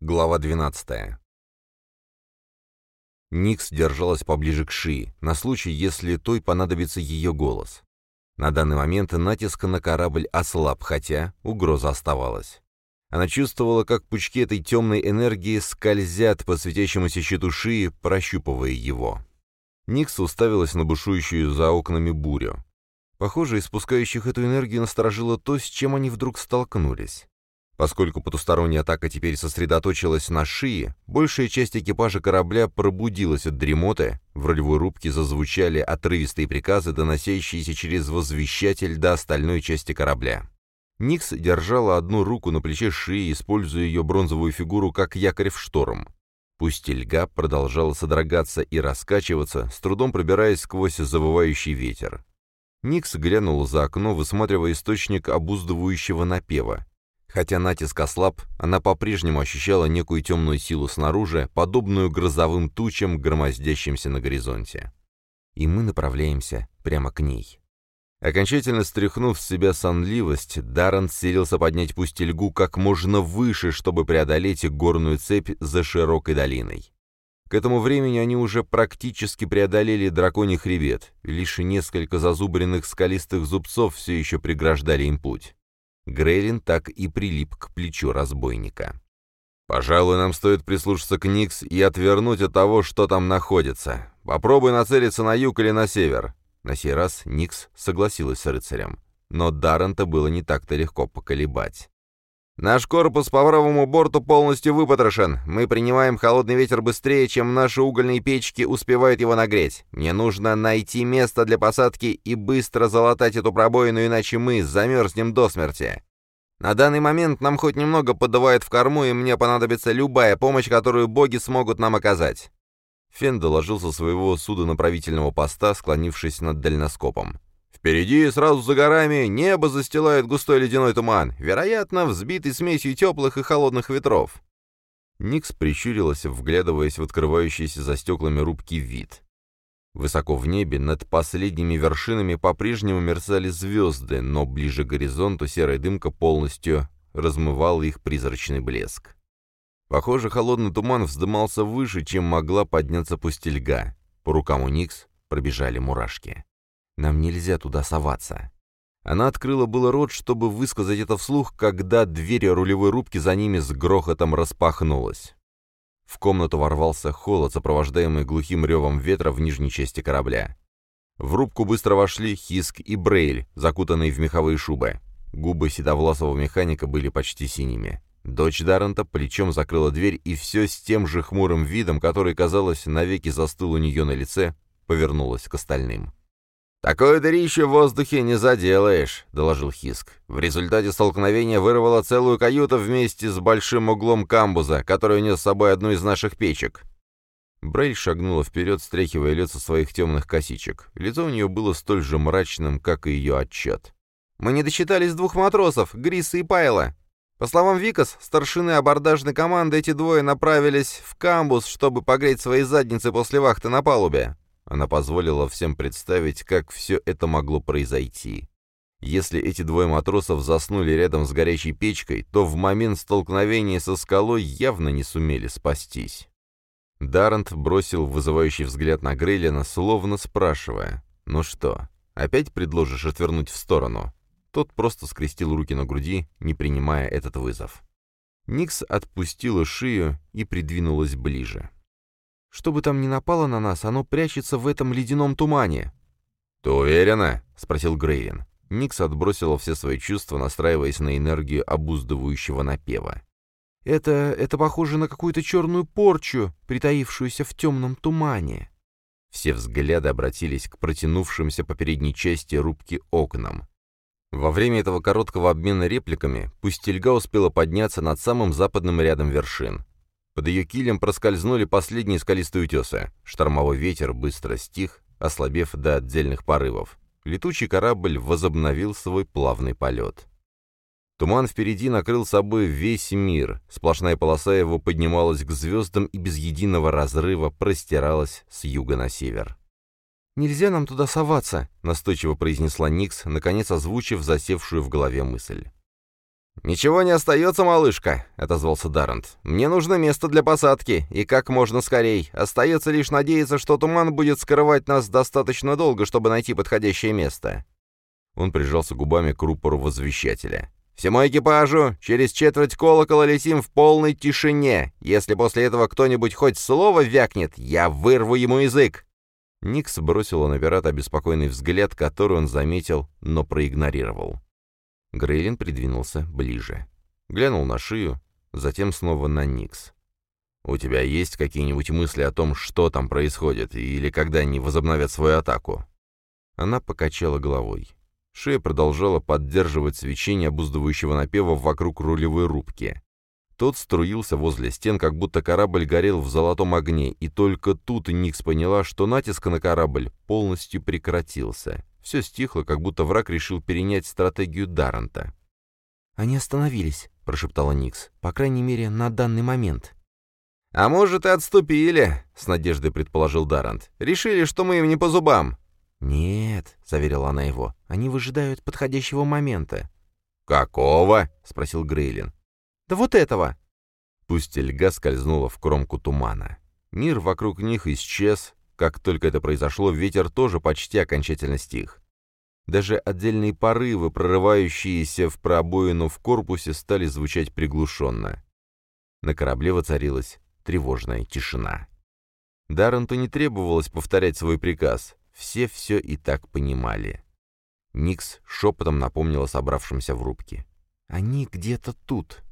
Глава 12. Никс держалась поближе к Ши, на случай, если той понадобится ее голос. На данный момент натиск на корабль ослаб, хотя угроза оставалась. Она чувствовала, как пучки этой темной энергии скользят по светящемуся щиту Шии, прощупывая его. Никс уставилась на бушующую за окнами бурю. Похоже, испускающих эту энергию насторожило то, с чем они вдруг столкнулись. Поскольку потусторонняя атака теперь сосредоточилась на шее, большая часть экипажа корабля пробудилась от дремоты, в ролевой рубке зазвучали отрывистые приказы, доносящиеся через возвещатель до остальной части корабля. Никс держала одну руку на плече шеи, используя ее бронзовую фигуру как якорь в шторм. Пусть льга продолжала содрогаться и раскачиваться, с трудом пробираясь сквозь завывающий ветер. Никс глянула за окно, высматривая источник обуздывающего напева. Хотя натиск ослаб, она по-прежнему ощущала некую темную силу снаружи, подобную грозовым тучам, громоздящимся на горизонте. И мы направляемся прямо к ней. Окончательно стряхнув с себя сонливость, Даррен селился поднять пустельгу как можно выше, чтобы преодолеть горную цепь за широкой долиной. К этому времени они уже практически преодолели драконий хребет, лишь несколько зазубренных скалистых зубцов все еще преграждали им путь. Грейлин так и прилип к плечу разбойника. «Пожалуй, нам стоит прислушаться к Никс и отвернуть от того, что там находится. Попробуй нацелиться на юг или на север». На сей раз Никс согласилась с рыцарем. Но Даррента было не так-то легко поколебать. Наш корпус по правому борту полностью выпотрошен. Мы принимаем холодный ветер быстрее, чем наши угольные печки успевают его нагреть. Мне нужно найти место для посадки и быстро залатать эту пробоину, иначе мы замерзнем до смерти. На данный момент нам хоть немного поддувает в корму, и мне понадобится любая помощь, которую боги смогут нам оказать». Фен доложил со своего судонаправительного поста, склонившись над дальноскопом. Впереди, сразу за горами, небо застилает густой ледяной туман, вероятно, взбитый смесью теплых и холодных ветров. Никс прищурилась, вглядываясь в открывающийся за стеклами рубки вид. Высоко в небе, над последними вершинами по-прежнему мерцали звезды, но ближе к горизонту серая дымка полностью размывала их призрачный блеск. Похоже, холодный туман вздымался выше, чем могла подняться пустельга. По рукам у Никс пробежали мурашки. Нам нельзя туда соваться». Она открыла было рот, чтобы высказать это вслух, когда дверь рулевой рубки за ними с грохотом распахнулась. В комнату ворвался холод, сопровождаемый глухим ревом ветра в нижней части корабля. В рубку быстро вошли Хиск и Брейль, закутанные в меховые шубы. Губы седовласого механика были почти синими. Дочь Даррента плечом закрыла дверь и все с тем же хмурым видом, который, казалось, навеки застыл у нее на лице, повернулась к остальным. «Такое дырище в воздухе не заделаешь», — доложил Хиск. В результате столкновения вырвало целую каюту вместе с большим углом камбуза, который унес с собой одну из наших печек. Брейль шагнула вперед, стряхивая лицо своих темных косичек. Лицо у нее было столь же мрачным, как и ее отчет. «Мы не досчитались двух матросов, Гриса и Пайла. По словам Викас, старшины абордажной команды эти двое направились в камбуз, чтобы погреть свои задницы после вахты на палубе. Она позволила всем представить, как все это могло произойти. Если эти двое матросов заснули рядом с горящей печкой, то в момент столкновения со скалой явно не сумели спастись. Даррент бросил вызывающий взгляд на Грейлина, словно спрашивая, «Ну что, опять предложишь отвернуть в сторону?» Тот просто скрестил руки на груди, не принимая этот вызов. Никс отпустила шею и придвинулась ближе. Что бы там ни напало на нас, оно прячется в этом ледяном тумане». «Ты уверена?» — спросил Грейлин. Никс отбросила все свои чувства, настраиваясь на энергию обуздывающего напева. «Это... это похоже на какую-то черную порчу, притаившуюся в темном тумане». Все взгляды обратились к протянувшимся по передней части рубки окнам. Во время этого короткого обмена репликами Пустельга успела подняться над самым западным рядом вершин. Под ее килем проскользнули последние скалистые утесы. Штормовой ветер быстро стих, ослабев до отдельных порывов. Летучий корабль возобновил свой плавный полет. Туман впереди накрыл собой весь мир, сплошная полоса его поднималась к звездам и без единого разрыва простиралась с юга на север. «Нельзя нам туда соваться», — настойчиво произнесла Никс, наконец озвучив засевшую в голове мысль. «Ничего не остается, малышка», — отозвался Даррент. «Мне нужно место для посадки, и как можно скорей. Остается лишь надеяться, что туман будет скрывать нас достаточно долго, чтобы найти подходящее место». Он прижался губами к рупору возвещателя. «Всему экипажу через четверть колокола летим в полной тишине. Если после этого кто-нибудь хоть слово вякнет, я вырву ему язык!» Никс бросила на пирата обеспокоенный взгляд, который он заметил, но проигнорировал. Грейлин придвинулся ближе. Глянул на шию, затем снова на Никс. «У тебя есть какие-нибудь мысли о том, что там происходит, или когда они возобновят свою атаку?» Она покачала головой. Шея продолжала поддерживать свечение обуздывающего напева вокруг рулевой рубки. Тот струился возле стен, как будто корабль горел в золотом огне, и только тут Никс поняла, что натиск на корабль полностью прекратился. Все стихло, как будто враг решил перенять стратегию Даррента. «Они остановились», — прошептала Никс. «По крайней мере, на данный момент». «А может, и отступили», — с надеждой предположил Даррент. «Решили, что мы им не по зубам». «Нет», — заверила она его, — «они выжидают подходящего момента». «Какого?» — спросил Грейлин. «Да вот этого!» Пусть льга скользнула в кромку тумана. Мир вокруг них исчез, как только это произошло, ветер тоже почти окончательно стих. Даже отдельные порывы, прорывающиеся в пробоину в корпусе, стали звучать приглушенно. На корабле воцарилась тревожная тишина. Дарренту не требовалось повторять свой приказ. Все все и так понимали. Никс шепотом напомнила собравшимся в рубке. «Они где-то тут».